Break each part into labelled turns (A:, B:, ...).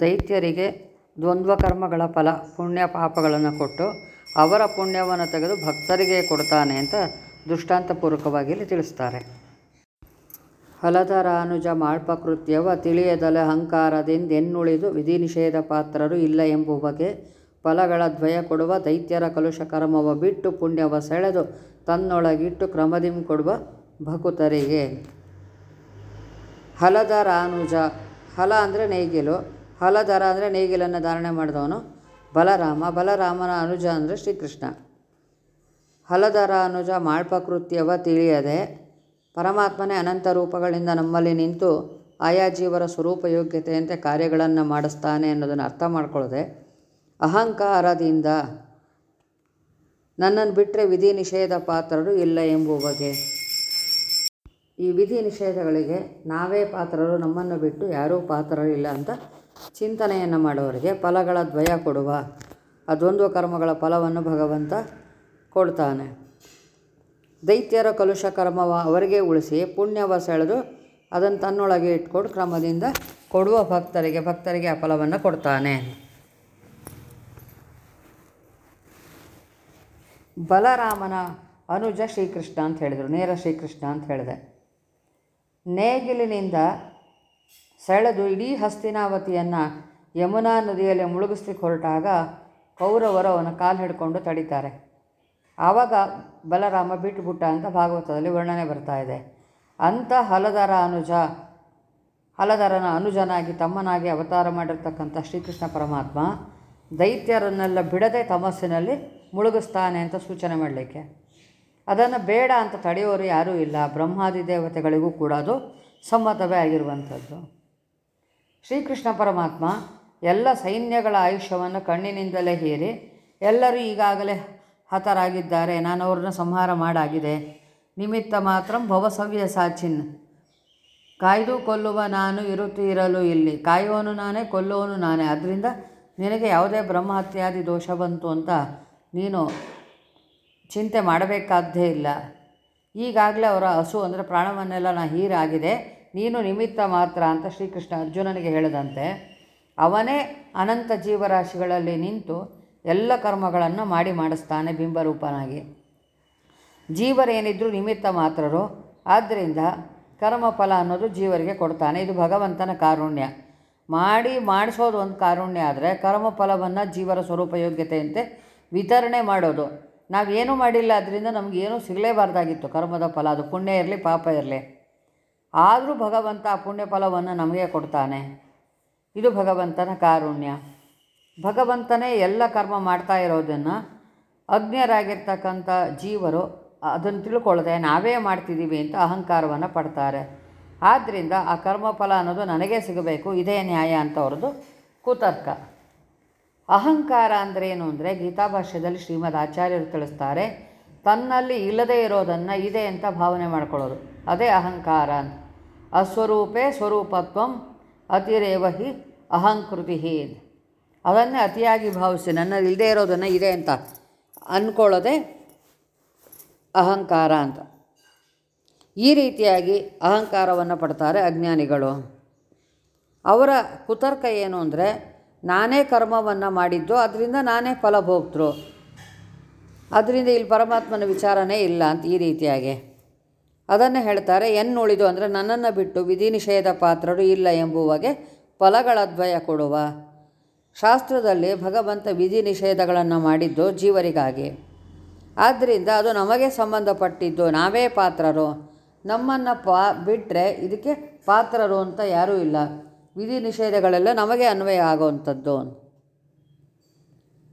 A: ದೈತ್ಯರಿಗೆ ದ್ವಂದ್ವಕರ್ಮಗಳ ಫಲ ಪುಣ್ಯ ಪಾಪಗಳನ್ನು ಕೊಟ್ಟು ಅವರ ಪುಣ್ಯವನ್ನು ತೆಗೆದು ಭಕ್ತರಿಗೆ ಕೊಡ್ತಾನೆ ಅಂತ ದೃಷ್ಟಾಂತಪೂರ್ವಕವಾಗಿ ಇಲ್ಲಿ ತಿಳಿಸ್ತಾರೆ. ಹಲಧರಾನುಜ ಮಾಳ್ಪಕೃತ್ಯವ ತಿಳಿಯದಲೆ ಅಹಂಕಾರದಿಂದೆನ್ನುಳಿದು ವಿಧಿ ನಿಷೇಧ ಪಾತ್ರರು ಇಲ್ಲ ಎಂಬ ಬಗೆ ಫಲಗಳ ದ್ವಯ ಕೊಡುವ ದೈತ್ಯರ ಕಲುಷ ಕರ್ಮವ ಬಿಟ್ಟು ಪುಣ್ಯವ ಸೆಳೆದು ತನ್ನೊಳಗಿಟ್ಟು ಕ್ರಮದಿಂ ಕೊಡುವ ಭಕುತರಿಗೆ. ಹಲಧರಾನುಜ ಹಲ ಅಂದರೆ ನೇಗಿಲು ಹಲಧರ ಅಂದರೆ ನೇಗಿಲನ್ನು ಧಾರಣೆ ಮಾಡಿದವನು ಬಲರಾಮ. ಬಲರಾಮನ ಅನುಜ ಅಂದರೆ ಶ್ರೀಕೃಷ್ಣ. ಹಲಧರ ಅನುಜ ಮಾಳ್ಪಕೃತ್ಯವ ತಿಳಿಯದೆ ಪರಮಾತ್ಮನೇ ಅನಂತ ರೂಪಗಳಿಂದ ನಮ್ಮಲ್ಲಿ ನಿಂತು ಆಯಾ ಜೀವರ ಸ್ವರೂಪ ಯೋಗ್ಯತೆಯಂತೆ ಕಾರ್ಯಗಳನ್ನು ಮಾಡಿಸ್ತಾನೆ ಅನ್ನೋದನ್ನು ಅರ್ಥ ಮಾಡ್ಕೊಳ್ಳದೆ ಅಹಂಕಾರದಿಂದ ನನ್ನನ್ನು ಬಿಟ್ಟರೆ ವಿಧಿ ನಿಷೇಧ ಪಾತ್ರರು ಇಲ್ಲ ಎಂಬುವ ಬಗ್ಗೆ. ಈ ವಿಧಿ ನಿಷೇಧಗಳಿಗೆ ನಾವೇ ಪಾತ್ರರು, ನಮ್ಮನ್ನು ಬಿಟ್ಟು ಯಾರೂ ಪಾತ್ರರು ಇಲ್ಲ ಅಂತ ಚಿಂತನೆಯನ್ನು ಮಾಡುವವರಿಗೆ ಫಲಗಳ ದ್ವಯ ಕೊಡುವ ಆ ದ್ವಂದ್ವ ಕರ್ಮಗಳ ಫಲವನ್ನು ಭಗವಂತ ಕೊಡ್ತಾನೆ. ದೈತ್ಯರ ಕಲುಷ ಕರ್ಮವ ಅವರಿಗೆ ಉಳಿಸಿ ಪುಣ್ಯವ ಸೆಳೆದು ಅದನ್ನು ತನ್ನೊಳಗೆ ಇಟ್ಕೊಂಡು ಕ್ರಮದಿಂದ ಕೊಡುವ ಭಕ್ತರಿಗೆ ಭಕ್ತರಿಗೆ ಆ ಫಲವನ್ನು ಕೊಡ್ತಾನೆ. ಬಲರಾಮನ ಅನುಜ ಶ್ರೀಕೃಷ್ಣ ಅಂತ ಹೇಳಿದರು, ನೇರ ಶ್ರೀಕೃಷ್ಣ ಅಂತ ಹೇಳಿದೆ. ನೇಗಿಲಿನಿಂದ ಸೆಳೆದು ಇಡೀ ಹಸ್ತಿನಾವತಿಯನ್ನು ಯಮುನಾ ನದಿಯಲ್ಲಿ ಮುಳುಗಿಸ್ಲಿಕ್ಕೆ ಹೊರಟಾಗ ಕೌರವರು ಅವನ ಕಾಲು ಹಿಡ್ಕೊಂಡು ತಡೀತಾರೆ. ಆವಾಗ ಬಲರಾಮ ಬಿಟ್ಟುಬಿಟ್ಟ ಅಂತ ಭಾಗವತದಲ್ಲಿ ವರ್ಣನೆ ಬರ್ತಾ ಇದೆ. ಅಂಥ ಹಲದರ ಅನುಜ, ಹಲದರನ ಅನುಜನಾಗಿ ತಮ್ಮನಾಗಿ ಅವತಾರ ಮಾಡಿರ್ತಕ್ಕಂಥ ಶ್ರೀಕೃಷ್ಣ ಪರಮಾತ್ಮ ದೈತ್ಯರನ್ನೆಲ್ಲ ಬಿಡದೆ ತಮಸ್ಸಿನಲ್ಲಿ ಮುಳುಗಿಸ್ತಾನೆ ಅಂತ ಸೂಚನೆ ಮಾಡಲಿಕ್ಕೆ. ಅದನ್ನು ಬೇಡ ಅಂತ ತಡೆಯೋರು ಯಾರೂ ಇಲ್ಲ. ಬ್ರಹ್ಮಾದಿ ದೇವತೆಗಳಿಗೂ ಕೂಡ ಅದು ಸಮ್ಮತವೇ ಆಗಿರುವಂಥದ್ದು. ಶ್ರೀಕೃಷ್ಣ ಪರಮಾತ್ಮ ಎಲ್ಲ ಸೈನ್ಯಗಳ ಆಯುಷ್ಯವನ್ನು ಕಣ್ಣಿನಿಂದಲೇ ಹೀರಿ ಎಲ್ಲರೂ ಈಗಾಗಲೇ ಹತರಾಗಿದ್ದಾರೆ, ನಾನು ಅವ್ರನ್ನ ಸಂಹಾರ ಮಾಡಾಗಿದೆ. ನಿಮಿತ್ತ ಮಾತ್ರ ಭವಸವ್ಯ ಸಾಚಿನ್. ಕಾಯ್ದು ಕೊಲ್ಲುವ ನಾನು ಇರುತ್ತಿರಲು ಇಲ್ಲಿ. ಕಾಯುವನು ನಾನೇ ಕೊಲ್ಲುವನು ನಾನೇ. ಆದ್ದರಿಂದ ನಿನಗೆ ಯಾವುದೇ ಬ್ರಹ್ಮಹತ್ಯಾದಿ ದೋಷ ಬಂತು ಅಂತ ನೀನು ಚಿಂತೆ ಮಾಡಬೇಕಾದ್ದೇ ಇಲ್ಲ. ಈಗಾಗಲೇ ಅವರ ಹಸು ಅಂದರೆ ಪ್ರಾಣವನ್ನೆಲ್ಲ ನಾ ಹೀರಾಗಿದೆ. ನೀನು ನಿಮಿತ್ತ ಮಾತ್ರ ಅಂತ ಶ್ರೀಕೃಷ್ಣ ಅರ್ಜುನನಿಗೆ ಹೇಳಿದಂತೆ, ಅವನೇ ಅನಂತ ಜೀವರಾಶಿಗಳಲ್ಲಿ ನಿಂತು ಎಲ್ಲ ಕರ್ಮಗಳನ್ನು ಮಾಡಿ ಮಾಡಿಸ್ತಾನೆ ಬಿಂಬರೂಪನಾಗಿ. ಜೀವರೇನಿದ್ರೂ ನಿಮಿತ್ತ ಮಾತ್ರರು ಆದ್ದರಿಂದ ಕರ್ಮಫಲ ಅನ್ನೋದು ಜೀವರಿಗೆ ಕೊಡ್ತಾನೆ. ಇದು ಭಗವಂತನ ಕಾರುಣ್ಯ. ಮಾಡಿ ಮಾಡಿಸೋದು ಒಂದು ಕಾರುಣ್ಯ ಆದರೆ ಕರ್ಮಫಲವನ್ನು ಜೀವರ ಸ್ವರೂಪ ಯೋಗ್ಯತೆಯಂತೆ ವಿತರಣೆ ಮಾಡೋದು. ನಾವೇನೂ ಮಾಡಿಲ್ಲ ಅದರಿಂದ ನಮಗೇನೂ ಸಿಗಲೇಬಾರ್ದಾಗಿತ್ತು ಕರ್ಮದ ಫಲ. ಅದು ಪುಣ್ಯ ಇರಲಿ, ಪಾಪ ಇರಲಿ. ಆದರೂ ಭಗವಂತ ಪುಣ್ಯ ಫಲವನ್ನು ನಮಗೆ ಕೊಡ್ತಾನೆ. ಇದು ಭಗವಂತನ ಕಾರುಣ್ಯ. ಭಗವಂತನೇ ಎಲ್ಲ ಕರ್ಮ ಮಾಡ್ತಾ ಇರೋದನ್ನು ಅಜ್ಞರಾಗಿರ್ತಕ್ಕಂಥ ಜೀವರು ಅದನ್ನು ತಿಳ್ಕೊಳ್ಳದೆ ನಾವೇ ಮಾಡ್ತಿದ್ದೀವಿ ಅಂತ ಅಹಂಕಾರವನ್ನು ಪಡ್ತಾರೆ. ಆದ್ದರಿಂದ ಆ ಕರ್ಮಫಲ ಅನ್ನೋದು ನನಗೆ ಸಿಗಬೇಕು, ಇದೇ ನ್ಯಾಯ ಅಂತ ಅವ್ರದ್ದು ಕುತರ್ಕ. ಅಹಂಕಾರ ಅಂದರೆ ಏನು ಅಂದರೆ ಗೀತಾಭಾಷ್ಯದಲ್ಲಿ ಶ್ರೀಮದ್ ಆಚಾರ್ಯರು ತಿಳಿಸ್ತಾರೆ, ತನ್ನಲ್ಲಿ ಇಲ್ಲದೇ ಇರೋದನ್ನು ಇದೆ ಅಂತ ಭಾವನೆ ಮಾಡ್ಕೊಳ್ಳೋದು. ಅದೇ ಅಹಂಕಾರ ಅಂತ. ಅಸ್ವರೂಪೇ ಸ್ವರೂಪತ್ವಂ ಅತಿರೇವ ಹಿ ಅಹಂಕೃತಿ ಅದನ್ನೇ ಅತಿಯಾಗಿ ಭಾವಿಸಿ ನನ್ನ ಇಲ್ಲದೇ ಇರೋದನ್ನು ಇದೆ ಅಂತ ಅಂದ್ಕೊಳ್ಳೋದೆ ಅಹಂಕಾರ ಅಂತ. ಈ ರೀತಿಯಾಗಿ ಅಹಂಕಾರವನ್ನು ಪಡ್ತಾರೆ ಅಜ್ಞಾನಿಗಳು. ಅವರ ಕುತರ್ಕ ಏನು ಅಂದರೆ, ನಾನೇ ಕರ್ಮವನ್ನು ಮಾಡಿದ್ದು, ಅದರಿಂದ ನಾನೇ ಫಲ ಫಲಭೋಕ್ತೃ ಅದರಿಂದ ಇಲ್ಲಿ ಪರಮಾತ್ಮನ ವಿಚಾರನೇ ಇಲ್ಲ ಅಂತ ಈ ರೀತಿಯಾಗಿ. ಅದನ್ನು ಹೇಳ್ತಾರೆ, ಎನ್ನುಳಿದು ಅಂದರೆ ನನ್ನನ್ನು ಬಿಟ್ಟು ವಿಧಿ ನಿಷೇಧ ಪಾತ್ರರು ಇಲ್ಲ ಎಂಬುವಗೆ ಫಲಗಳ ದ್ವಯ ಕೊಡುವ. ಶಾಸ್ತ್ರದಲ್ಲಿ ಭಗವಂತ ವಿಧಿ ನಿಷೇಧಗಳನ್ನು ಮಾಡಿದ್ದು ಜೀವರಿಗಾಗಿ. ಆದ್ದರಿಂದ ಅದು ನಮಗೆ ಸಂಬಂಧಪಟ್ಟಿದ್ದು ನಾವೇ ಪಾತ್ರರು. ನಮ್ಮನ್ನು ಪಾ ಬಿಟ್ಟರೆ ಇದಕ್ಕೆ ಪಾತ್ರರು ಅಂತ ಯಾರೂ ಇಲ್ಲ. ವಿಧಿ ನಿಷೇಧಗಳೆಲ್ಲ ನಮಗೆ ಅನ್ವಯ ಆಗುವಂಥದ್ದು.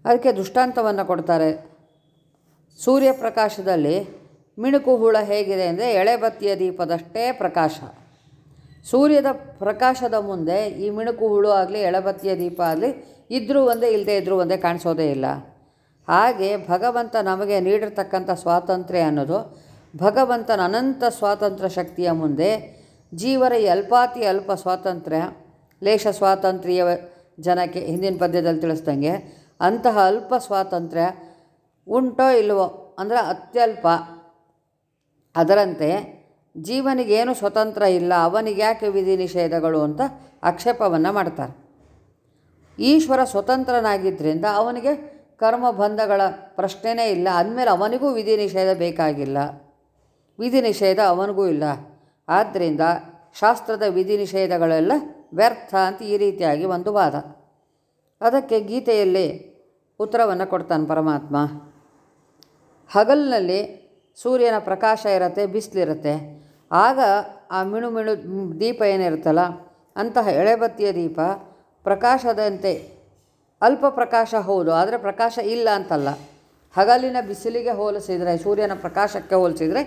A: ಅದಕ್ಕೆ ದೃಷ್ಟಾಂತವನ್ನು ಕೊಡ್ತಾರೆ. ಸೂರ್ಯಪ್ರಕಾಶದಲ್ಲಿ ಮಿಣುಕು ಹುಳ ಹೇಗಿದೆ ಅಂದರೆ ಎಳೆಬತ್ತಿಯ ದೀಪದಷ್ಟೇ ಪ್ರಕಾಶ. ಸೂರ್ಯದ ಪ್ರಕಾಶದ ಮುಂದೆ ಈ ಮಿಣುಕು ಹುಳು ಆಗಲಿ, ಎಳೆಬತ್ತಿಯ ದೀಪ ಆಗಲಿ ಇದ್ದರೂ ಒಂದೇ ಇಲ್ಲದೆ ಇದ್ದರೂ ಒಂದೇ ಕಾಣಿಸೋದೇ ಇಲ್ಲ. ಹಾಗೆ ಭಗವಂತ ನಮಗೆ ನೀಡಿರ್ತಕ್ಕಂಥ ಸ್ವಾತಂತ್ರ್ಯ ಅನ್ನೋದು ಭಗವಂತನ ಅನಂತ ಸ್ವಾತಂತ್ರ್ಯ ಶಕ್ತಿಯ ಮುಂದೆ ಜೀವರ ಅಲ್ಪಾತಿ ಅಲ್ಪ ಸ್ವಾತಂತ್ರ್ಯ, ಲೇಷ ಸ್ವಾತಂತ್ರ್ಯ ಜನಕ್ಕೆ ಹಿಂದಿನ ಪದ್ಯದಲ್ಲಿ ತಿಳಿಸ್ದಂಗೆ ಅಂತಹ ಅಲ್ಪ ಸ್ವಾತಂತ್ರ್ಯ ಉಂಟೋ ಇಲ್ವೋ ಅಂದರೆ ಅತ್ಯಲ್ಪ ಅದರಂತೆ ಜೀವನಿಗೇನು ಸ್ವತಂತ್ರ ಇಲ್ಲ, ಅವನಿಗೆ ಯಾಕೆ ವಿಧಿ ನಿಷೇಧಗಳು ಅಂತ ಆಕ್ಷೇಪವನ್ನು ಮಾಡ್ತಾರೆ. ಈಶ್ವರ ಸ್ವತಂತ್ರನಾಗಿದ್ದರಿಂದ ಅವನಿಗೆ ಕರ್ಮ ಬಂಧಗಳ ಪ್ರಶ್ನೆನೇ ಇಲ್ಲ, ಅಂದಮೇಲೆ ಅವನಿಗೂ ವಿಧಿ ನಿಷೇಧ ಬೇಕಾಗಿಲ್ಲ. ವಿಧಿ ನಿಷೇಧ ಅವನಿಗೂ ಇಲ್ಲ. ಆದ್ದರಿಂದ ಶಾಸ್ತ್ರದ ವಿಧಿ ನಿಷೇಧಗಳೆಲ್ಲ ವ್ಯರ್ಥ ಅಂತ ಈ ರೀತಿಯಾಗಿ ಒಂದು ವಾದ. ಅದಕ್ಕೆ ಗೀತೆಯಲ್ಲಿ ಉತ್ತರವನ್ನು ಕೊಡ್ತಾನೆ ಪರಮಾತ್ಮ. ಹಗಲಿನಲ್ಲಿ ಸೂರ್ಯನ ಪ್ರಕಾಶ ಇರುತ್ತೆ ಬಿಸಿಲಿರುತ್ತೆ ಆಗ ಆ ಮಿಣು ಮಿಣು ದೀಪ ಏನಿರುತ್ತಲ್ಲ, ಅಂತಹ ಎಳೆಬತ್ತಿಯ ದೀಪ ಪ್ರಕಾಶದಂತೆ ಅಲ್ಪ ಪ್ರಕಾಶ ಹೌದು, ಆದರೆ ಪ್ರಕಾಶ ಇಲ್ಲ ಅಂತಲ್ಲ. ಹಗಲಿನ ಬಿಸಿಲಿಗೆ ಹೋಲಿಸಿದರೆ, ಸೂರ್ಯನ ಪ್ರಕಾಶಕ್ಕೆ ಹೋಲಿಸಿದರೆ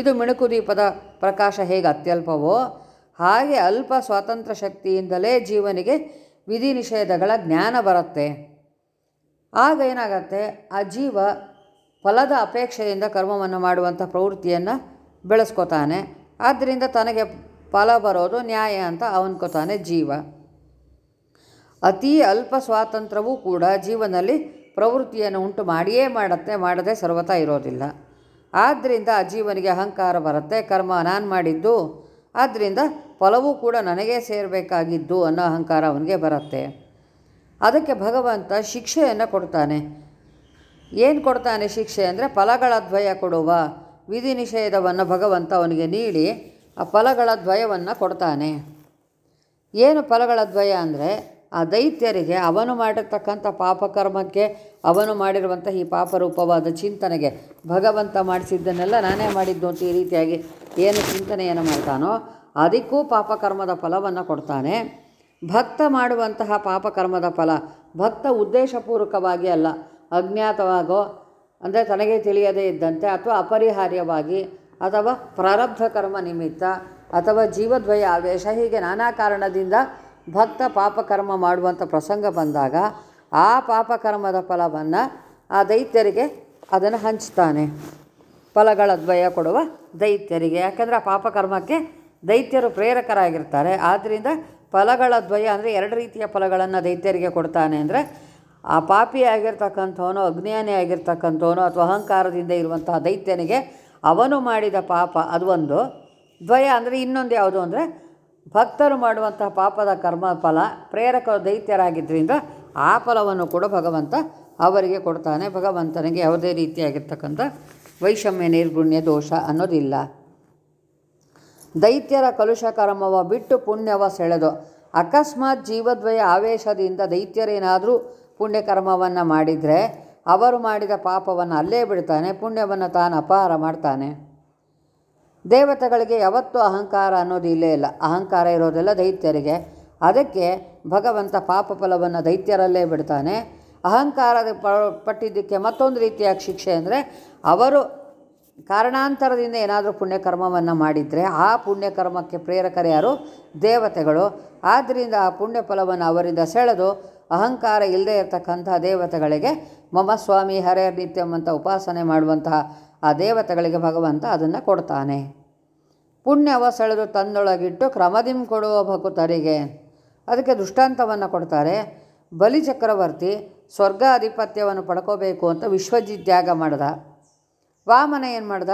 A: ಇದು ಮಿಣುಕು ದೀಪದ ಪ್ರಕಾಶ ಹೇಗೆ ಅತ್ಯಲ್ಪವೋ ಹಾಗೆ ಅಲ್ಪ ಸ್ವಾತಂತ್ರ್ಯ ಶಕ್ತಿಯಿಂದಲೇ ಜೀವನಿಗೆ ವಿಧಿ ನಿಷೇಧಗಳ ಜ್ಞಾನ ಬರುತ್ತೆ. ಆಗ ಏನಾಗತ್ತೆ, ಆ ಜೀವ ಫಲದ ಅಪೇಕ್ಷೆಯಿಂದ ಕರ್ಮವನ್ನು ಮಾಡುವಂಥ ಪ್ರವೃತ್ತಿಯನ್ನು ಬೆಳೆಸ್ಕೊತಾನೆ. ಆದ್ದರಿಂದ ತನಗೆ ಫಲ ಬರೋದು ನ್ಯಾಯ ಅಂತ ಅವನ್ಕೋತಾನೆ ಜೀವ. ಅತೀ ಅಲ್ಪ ಸ್ವಾತಂತ್ರ್ಯವೂ ಕೂಡ ಜೀವನದಲ್ಲಿ ಪ್ರವೃತ್ತಿಯನ್ನು ಉಂಟು ಮಾಡಿಯೇ ಮಾಡುತ್ತೆ, ಮಾಡದೆ ಸರ್ವತಾ ಇರೋದಿಲ್ಲ. ಆದ್ದರಿಂದ ಆ ಜೀವನಿಗೆ ಅಹಂಕಾರ ಬರುತ್ತೆ, ಕರ್ಮ ನಾನು ಮಾಡಿದ್ದು ಆದ್ದರಿಂದ ಫಲವೂ ಕೂಡ ನನಗೇ ಸೇರಬೇಕಾಗಿದ್ದು ಅನ್ನೋ ಅಹಂಕಾರ ಅವನಿಗೆ ಬರುತ್ತೆ. ಅದಕ್ಕೆ ಭಗವಂತ ಶಿಕ್ಷೆಯನ್ನು ಕೊಡ್ತಾನೆ. ಏನು ಕೊಡ್ತಾನೆ ಶಿಕ್ಷೆ ಅಂದರೆ ಫಲಗಳ ದ್ವಯ ಕೊಡುವ ವಿಧಿ ನಿಷೇಧವನ್ನು ಭಗವಂತ ಅವನಿಗೆ ನೀಡಿ ಆ ಫಲಗಳ ದ್ವಯವನ್ನು ಕೊಡ್ತಾನೆ. ಏನು ಫಲಗಳ ದ್ವಯ ಅಂದರೆ ಆ ದೈತ್ಯರಿಗೆ ಅವನು ಮಾಡಿರ್ತಕ್ಕಂಥ ಪಾಪಕರ್ಮಕ್ಕೆ ಅವನು ಮಾಡಿರುವಂಥ ಈ ಪಾಪರೂಪವಾದ ಚಿಂತನೆಗೆ ಭಗವಂತ ಮಾಡಿಸಿದ್ದನ್ನೆಲ್ಲ ನಾನೇ ಮಾಡಿದ್ದು ಅಂತ ಈ ರೀತಿಯಾಗಿ ಏನು ಚಿಂತನೆಯನ್ನು ಮಾಡ್ತಾನೋ ಅದಕ್ಕೂ ಪಾಪಕರ್ಮದ ಫಲವನ್ನು ಕೊಡ್ತಾನೆ. ಭಕ್ತ ಮಾಡುವಂತಹ ಪಾಪಕರ್ಮದ ಫಲ ಭಕ್ತ ಉದ್ದೇಶಪೂರ್ವಕವಾಗಿ ಅಲ್ಲ. ಅಜ್ಞಾತವಾಗೋ, ಅಂದರೆ ತನಗೆ ತಿಳಿಯದೇ ಇದ್ದಂತೆ ಅಥವಾ ಅಪರಿಹಾರ್ಯವಾಗಿ, ಅಥವಾ ಪ್ರಾರಬ್ಧ ಕರ್ಮ ನಿಮಿತ್ತ, ಅಥವಾ ಜೀವದ್ವಯ ಆವೇಶ, ಹೀಗೆ ನಾನಾ ಕಾರಣದಿಂದ ಭಕ್ತ ಪಾಪಕರ್ಮ ಮಾಡುವಂಥ ಪ್ರಸಂಗ ಬಂದಾಗ, ಆ ಪಾಪಕರ್ಮದ ಫಲವನ್ನು ಆ ದೈತ್ಯರಿಗೆ ಅದನ್ನು ಹಂಚ್ತಾನೆ. ಫಲಗಳ ದ್ವಯ ಕೊಡುವ ದೈತ್ಯರಿಗೆ. ಯಾಕೆಂದರೆ ಆ ಪಾಪಕರ್ಮಕ್ಕೆ ದೈತ್ಯರು ಪ್ರೇರಕರಾಗಿರ್ತಾರೆ. ಆದ್ದರಿಂದ ಫಲಗಳ ದ್ವಯ ಅಂದರೆ ಎರಡು ರೀತಿಯ ಫಲಗಳನ್ನು ದೈತ್ಯರಿಗೆ ಕೊಡ್ತಾನೆ ಅಂದರೆ ಆ ಪಾಪಿ ಆಗಿರ್ತಕ್ಕಂಥವನು, ಅಜ್ಞಾನಿ ಆಗಿರ್ತಕ್ಕಂಥವನು ಅಥವಾ ಅಹಂಕಾರದಿಂದ ಇರುವಂತಹ ದೈತ್ಯನಿಗೆ ಅವನು ಮಾಡಿದ ಪಾಪ ಅದು ಒಂದು. ದ್ವಯ ಅಂದರೆ ಇನ್ನೊಂದು ಯಾವುದು ಅಂದರೆ ಭಕ್ತರು ಮಾಡುವಂತಹ ಪಾಪದ ಕರ್ಮ ಫಲ ಪ್ರೇರಕ ದೈತ್ಯರಾಗಿದ್ದರಿಂದ ಆ ಫಲವನ್ನು ಕೂಡ ಭಗವಂತ ಅವರಿಗೆ ಕೊಡ್ತಾನೆ. ಭಗವಂತನಿಗೆ ಯಾವುದೇ ರೀತಿಯಾಗಿರ್ತಕ್ಕಂಥ ವೈಷಮ್ಯ, ನಿರ್ಗುಣ್ಯ, ದೋಷ ಅನ್ನೋದಿಲ್ಲ. ದೈತ್ಯರ ಕಲುಷ ಕರ್ಮವ ಬಿಟ್ಟು ಪುಣ್ಯವ ಸೆಳೆದು ಅಕಸ್ಮಾತ್ ಜೀವದ್ವಯ ಆವೇಶದಿಂದ ದೈತ್ಯರೇನಾದರೂ ಪುಣ್ಯಕರ್ಮವನ್ನು ಮಾಡಿದರೆ ಅವರು ಮಾಡಿದ ಪಾಪವನ್ನು ಅಲ್ಲೇ ಬಿಡ್ತಾನೆ, ಪುಣ್ಯವನ್ನು ತಾನು ಅಪಹಾರ ಮಾಡ್ತಾನೆ. ದೇವತೆಗಳಿಗೆ ಯಾವತ್ತೂ ಅಹಂಕಾರ ಅನ್ನೋದು ಇಲ್ಲೇ ಇಲ್ಲ. ಅಹಂಕಾರ ಇರೋದೆಲ್ಲ ದೈತ್ಯರಿಗೆ. ಅದಕ್ಕೆ ಭಗವಂತ ಪಾಪ ಫಲವನ್ನು ದೈತ್ಯರಲ್ಲೇ ಬಿಡ್ತಾನೆ. ಅಹಂಕಾರದ ಪಟ್ಟಿದ್ದಕ್ಕೆ ಮತ್ತೊಂದು ರೀತಿಯ ಶಿಕ್ಷೆ ಅಂದರೆ ಅವರು ಕಾರಣಾಂತರದಿಂದ ಏನಾದರೂ ಪುಣ್ಯಕರ್ಮವನ್ನು ಮಾಡಿದರೆ ಆ ಪುಣ್ಯಕರ್ಮಕ್ಕೆ ಪ್ರೇರಕರ್ಯಾರು ದೇವತೆಗಳು. ಆದ್ದರಿಂದ ಆ ಪುಣ್ಯ ಫಲವನ್ನು ಅವರಿಂದ ಸೆಳೆದು ಅಹಂಕಾರ ಇಲ್ಲದೆ ಇರತಕ್ಕಂಥ ದೇವತೆಗಳಿಗೆ ಮಮ ಸ್ವಾಮಿ ಹರೇ ನಿತ್ಯಂ ಅಂತ ಉಪಾಸನೆ ಮಾಡುವಂತಹ ಆ ದೇವತೆಗಳಿಗೆ ಭಗವಂತ ಅದನ್ನು ಕೊಡ್ತಾನೆ. ಪುಣ್ಯವ ಸೆಳೆದು ತನ್ನೊಳಗಿಟ್ಟು ಕ್ರಮದಿಂ ಕೊಡುವ ಭಕುತರಿಗೆ ಅದಕ್ಕೆ ದೃಷ್ಟಾಂತವನ್ನು ಕೊಡ್ತಾರೆ. ಬಲಿ ಚಕ್ರವರ್ತಿ ಸ್ವರ್ಗ ಅಧಿಪತ್ಯವನ್ನು ಪಡ್ಕೋಬೇಕು ಅಂತ ವಿಶ್ವಜಿತ್ಯಾಗ ಮಾಡ್ದ. ವಾಮನ ಏನು ಮಾಡ್ದ?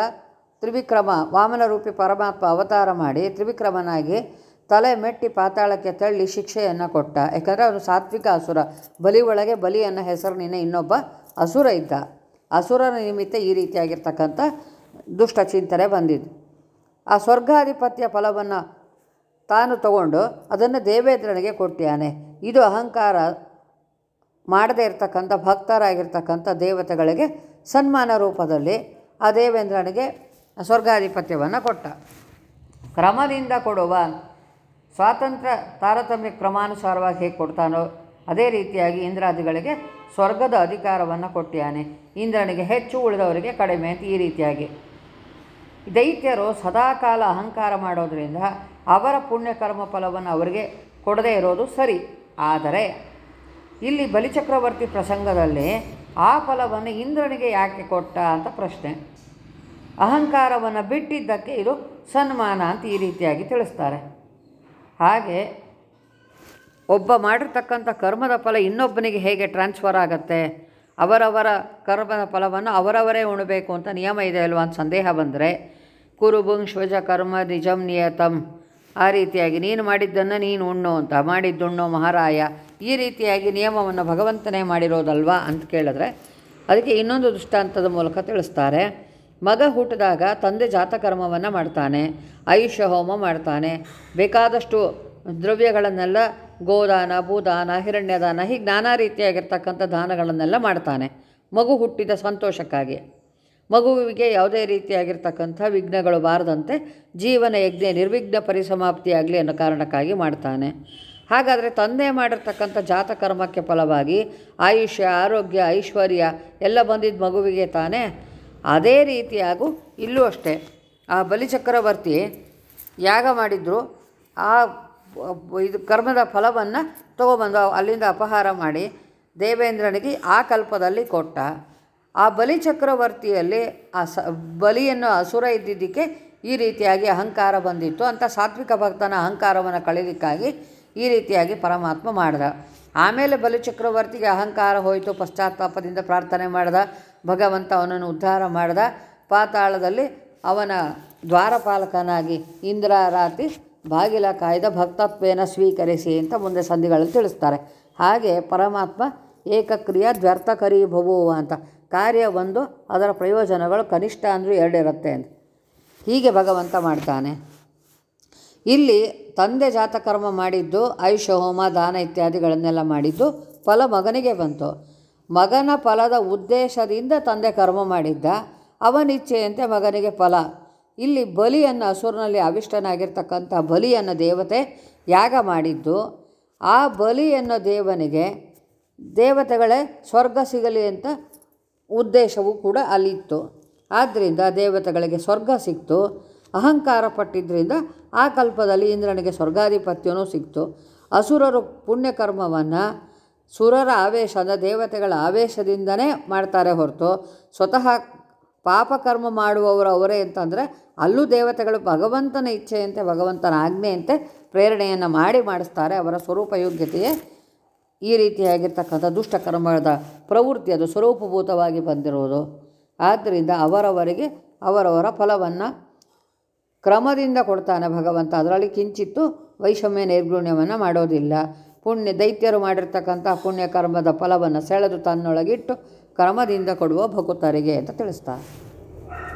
A: ತ್ರಿವಿಕ್ರಮ, ವಾಮನ ರೂಪಿ ಪರಮಾತ್ಮ ಅವತಾರ ಮಾಡಿ ತ್ರಿವಿಕ್ರಮನಾಗಿ ತಲೆ ಮೆಟ್ಟಿ ಪಾತಾಳಕ್ಕೆ ತಳ್ಳಿ ಶಿಕ್ಷೆಯನ್ನು ಕೊಟ್ಟ. ಯಾಕಂದರೆ ಅವನು ಸಾತ್ವಿಕ ಅಸುರ. ಬಲಿ ಒಳಗೆ ಬಲಿ ಅನ್ನೋ ಹೆಸರಿನಿಂದ ಇನ್ನೊಬ್ಬ ಅಸುರ ಇದ್ದ. ಅಸುರನ ನಿಮಿತ್ತ ಈ ರೀತಿಯಾಗಿರ್ತಕ್ಕಂಥ ದುಷ್ಟ ಚಿಂತನೆ ಬಂದಿದ್ದು. ಆ ಸ್ವರ್ಗಾಧಿಪತ್ಯ ಫಲವನ್ನು ತಾನು ತಗೊಂಡು ಅದನ್ನು ದೇವೇಂದ್ರನಿಗೆ ಕೊಟ್ಟಿಯಾನೆ. ಇದು ಅಹಂಕಾರ ಮಾಡದೇ ಇರತಕ್ಕಂಥ ಭಕ್ತರಾಗಿರ್ತಕ್ಕಂಥ ದೇವತೆಗಳಿಗೆ ಸನ್ಮಾನ ರೂಪದಲ್ಲಿ ಆ ದೇವೇಂದ್ರನಿಗೆ ಸ್ವರ್ಗಾಧಿಪತ್ಯವನ್ನು ಕೊಟ್ಟ. ಕ್ರಮದಿಂದ ಕೊಡುವ ಸ್ವಾತಂತ್ರ್ಯ ತಾರತಮ್ಯ ಕ್ರಮಾನುಸಾರವಾಗಿ ಹೇಗೆ ಕೊಡ್ತಾನೋ ಅದೇ ರೀತಿಯಾಗಿ ಇಂದ್ರಾದಿಗಳಿಗೆ ಸ್ವರ್ಗದ ಅಧಿಕಾರವನ್ನು ಕೊಟ್ಟಿಯಾನೆ ಇಂದ್ರನಿಗೆ ಹೆಚ್ಚು ಉಳಿದವರಿಗೆ ಕಡಿಮೆ ಅಂತ ಈ ರೀತಿಯಾಗಿ. ದೈತ್ಯರು ಸದಾಕಾಲ ಅಹಂಕಾರ ಮಾಡೋದರಿಂದ ಅವರ ಪುಣ್ಯಕರ್ಮ ಫಲವನ್ನು ಅವರಿಗೆ ಕೊಡದೇ ಇರೋದು ಸರಿ. ಆದರೆ ಇಲ್ಲಿ ಬಲಿಚಕ್ರವರ್ತಿ ಪ್ರಸಂಗದಲ್ಲಿ ಆ ಫಲವನ್ನು ಇಂದ್ರನಿಗೆ ಯಾಕೆ ಕೊಟ್ಟ ಅಂತ ಪ್ರಶ್ನೆ. ಅಹಂಕಾರವನ್ನು ಬಿಟ್ಟಿದ್ದಕ್ಕೆ ಇದು ಸನ್ಮಾನ ಅಂತ ಈ ರೀತಿಯಾಗಿ ತಿಳಿಸ್ತಾರೆ. ಹಾಗೆ ಒಬ್ಬ ಮಾಡಿರ್ತಕ್ಕಂಥ ಕರ್ಮದ ಫಲ ಇನ್ನೊಬ್ಬನಿಗೆ ಹೇಗೆ ಟ್ರಾನ್ಸ್ಫರ್ ಆಗುತ್ತೆ? ಅವರವರ ಕರ್ಮದ ಫಲವನ್ನು ಅವರವರೇ ಉಣಬೇಕು ಅಂತ ನಿಯಮ ಇದೆ ಅಲ್ವಾ ಅಂತ ಸಂದೇಹ ಬಂದರೆ ಕುರುಬುಂಗ್ ಶ್ವಜ ಕರ್ಮ ನಿಜಂ ನಿಯತಂ. ಆ ರೀತಿಯಾಗಿ ನೀನು ಮಾಡಿದ್ದನ್ನು ನೀನು ಉಣ್ಣು ಅಂತ, ಮಾಡಿದ್ದುಣ್ಣು ಮಹಾರಾಯ. ಈ ರೀತಿಯಾಗಿ ನಿಯಮವನ್ನು ಭಗವಂತನೇ ಮಾಡಿರೋದಲ್ವಾ ಅಂತ ಕೇಳಿದ್ರೆ, ಅದಕ್ಕೆ ಇನ್ನೊಂದು ದೃಷ್ಟಾಂತದ ಮೂಲಕ ತಿಳಿಸ್ತಾರೆ. ಮಗ ಹುಟ್ಟಿದಾಗ ತಂದೆ ಜಾತಕರ್ಮವನ್ನು ಮಾಡ್ತಾನೆ, ಆಯುಷ್ಯ ಹೋಮ ಮಾಡ್ತಾನೆ, ಬೇಕಾದಷ್ಟು ದ್ರವ್ಯಗಳನ್ನೆಲ್ಲ ಗೋದಾನ, ಭೂದಾನ, ಹಿರಣ್ಯದಾನ, ಹೀಗೆ ನಾನಾ ರೀತಿಯಾಗಿರ್ತಕ್ಕಂಥ ದಾನಗಳನ್ನೆಲ್ಲ ಮಾಡ್ತಾನೆ, ಮಗು ಹುಟ್ಟಿದ ಸಂತೋಷಕ್ಕಾಗಿ. ಮಗುವಿಗೆ ಯಾವುದೇ ರೀತಿಯಾಗಿರ್ತಕ್ಕಂಥ ವಿಘ್ನಗಳು ಬಾರದಂತೆ ಜೀವನ ಯಜ್ಞ, ನಿರ್ವಿಘ್ನ ಪರಿಸಮಾಪ್ತಿಯಾಗಲಿ ಅನ್ನೋ ಕಾರಣಕ್ಕಾಗಿ ಮಾಡ್ತಾನೆ. ಹಾಗಾದರೆ ತಂದೆ ಮಾಡಿರ್ತಕ್ಕಂಥ ಜಾತಕರ್ಮಕ್ಕೆ ಫಲವಾಗಿ ಆಯುಷ್ಯ, ಆರೋಗ್ಯ, ಐಶ್ವರ್ಯ ಎಲ್ಲ ಬಂದಿದ್ದ ಮಗುವಿಗೆ ತಾನೇ? ಅದೇ ರೀತಿಯಾಗೂ ಇಲ್ಲೂ ಅಷ್ಟೇ, ಆ ಬಲಿಚಕ್ರವರ್ತಿ ಯಾಗ ಮಾಡಿದ್ರು, ಆ ಇದು ಕರ್ಮದ ಫಲವನ್ನು ತೊಗೊಬಂದು ಅಲ್ಲಿಂದ ಅಪಹಾರ ಮಾಡಿ ದೇವೇಂದ್ರನಿಗೆ ಆ ಕಲ್ಪದಲ್ಲಿ ಕೊಟ್ಟ. ಆ ಬಲಿಚಕ್ರವರ್ತಿಯಲ್ಲಿ ಆ ಸ, ಬಲಿಯನ್ನು ಅಸುರ ಇದ್ದಿದ್ದಕ್ಕೆ ಈ ರೀತಿಯಾಗಿ ಅಹಂಕಾರ ಬಂದಿತ್ತು ಅಂತ ಸಾತ್ವಿಕ ಭಕ್ತನ ಅಹಂಕಾರವನ್ನು ಕಳೆಯೋದಕ್ಕಾಗಿ ಈ ರೀತಿಯಾಗಿ ಪರಮಾತ್ಮ ಮಾಡ್ದ. ಆಮೇಲೆ ಬಲಿಚಕ್ರವರ್ತಿಗೆ ಅಹಂಕಾರ ಹೋಯಿತು. ಪಶ್ಚಾತ್ತಾಪದಿಂದ ಪ್ರಾರ್ಥನೆ ಮಾಡಿದ. ಭಗವಂತ ಅವನನ್ನು ಉದ್ಧಾರ ಮಾಡಿದ. ಪಾತಾಳದಲ್ಲಿ ಅವನ ದ್ವಾರಪಾಲಕನಾಗಿ ಇಂದ್ರಾರಾತಿ ಬಾಗಿಲ ಕಾಯ್ದ. ಭಕ್ತತ್ವೇನ ಸ್ವೀಕರಿಸಿ ಅಂತ ಮುಂದೆ ಸಂಧಿಗಳಲ್ಲಿ ತಿಳಿಸ್ತಾರೆ. ಹಾಗೆ ಪರಮಾತ್ಮ ಏಕಕ್ರಿಯ ದ್ವ್ಯರ್ಥಕರಿ ಕರೀಬಹುವು ಅಂತ. ಕಾರ್ಯ ಒಂದು, ಅದರ ಪ್ರಯೋಜನಗಳು ಕನಿಷ್ಠ ಅಂದರೂ ಎರಡಿರುತ್ತೆ ಅಂತ. ಹೀಗೆ ಭಗವಂತ ಮಾಡ್ತಾನೆ. ಇಲ್ಲಿ ತಂದೆ ಜಾತಕರ್ಮ ಮಾಡಿದ್ದು ಆಯುಷ ಹೋಮ, ದಾನ ಇತ್ಯಾದಿಗಳನ್ನೆಲ್ಲ ಮಾಡಿದ್ದು ಫಲ ಮಗನಿಗೆ ಬಂತು. ಮಗನ ಫಲದ ಉದ್ದೇಶದಿಂದ ತಂದೆ ಕರ್ಮ ಮಾಡಿದ್ದ ಅವನಿಚ್ಛೆಯಂತೆ ಮಗನಿಗೆ ಫಲ. ಇಲ್ಲಿ ಬಲಿಯನ್ನು ಹಸುರಿನಲ್ಲಿ ಅವಿಷ್ಟನಾಗಿರ್ತಕ್ಕಂಥ ಬಲಿಯನ್ನು ದೇವತೆ ಯಾಗ ಮಾಡಿದ್ದು. ಆ ಬಲಿ ದೇವನಿಗೆ, ದೇವತೆಗಳೇ ಸ್ವರ್ಗ ಸಿಗಲಿ ಅಂತ ಉದ್ದೇಶವೂ ಕೂಡ ಅಲ್ಲಿತ್ತು. ಆದ್ದರಿಂದ ದೇವತೆಗಳಿಗೆ ಸ್ವರ್ಗ ಸಿಕ್ತು. ಅಹಂಕಾರ ಪಟ್ಟಿದ್ದರಿಂದ ಆ ಕಲ್ಪದಲ್ಲಿ ಇಂದ್ರನಿಗೆ ಸ್ವರ್ಗಾಧಿಪತ್ಯವೂ ಸಿಕ್ತು. ಅಸುರರು ಪುಣ್ಯಕರ್ಮವನ್ನು ಸುರರ ಆವೇಶ ಅಂದರೆ ದೇವತೆಗಳ ಆವೇಶದಿಂದನೇ ಮಾಡ್ತಾರೆ ಹೊರತು ಸ್ವತಃ ಪಾಪಕರ್ಮ ಮಾಡುವವರು ಅವರೇ ಅಂತಂದರೆ ಅಲ್ಲೂ ದೇವತೆಗಳು ಭಗವಂತನ ಇಚ್ಛೆಯಂತೆ, ಭಗವಂತನ ಆಜ್ಞೆಯಂತೆ ಪ್ರೇರಣೆಯನ್ನು ಮಾಡಿ ಮಾಡಿಸ್ತಾರೆ. ಅವರ ಸ್ವರೂಪ ಯೋಗ್ಯತೆಯೇ ಈ ರೀತಿಯಾಗಿರ್ತಕ್ಕಂಥ ದುಷ್ಟಕರ್ಮದ ಪ್ರವೃತ್ತಿ ಅದು ಸ್ವರೂಪಭೂತವಾಗಿ ಬಂದಿರುವುದು ಆದ್ದರಿಂದ ಅವರವರಿಗೆ ಅವರವರ ಫಲವನ್ನು ಕ್ರಮದಿಂದ ಕೊಡ್ತಾನೆ ಭಗವಂತ. ಅದರಲ್ಲಿ ಕಿಂಚಿತ್ತು ವೈಷಮ್ಯ ನೈರ್ಗುಣ್ಯವನ್ನು ಮಾಡೋದಿಲ್ಲ. ಪುಣ್ಯ ದೈತ್ಯರು ಮಾಡಿರ್ತಕ್ಕಂಥ ಪುಣ್ಯಕರ್ಮದ ಫಲವನ್ನು ಸೆಳೆದು ತನ್ನೊಳಗಿಟ್ಟು ಕ್ರಮದಿಂದ ಕೊಡುವ ಭಕುತರಿಗೆ ಅಂತ ತಿಳಿಸ್ತಾರೆ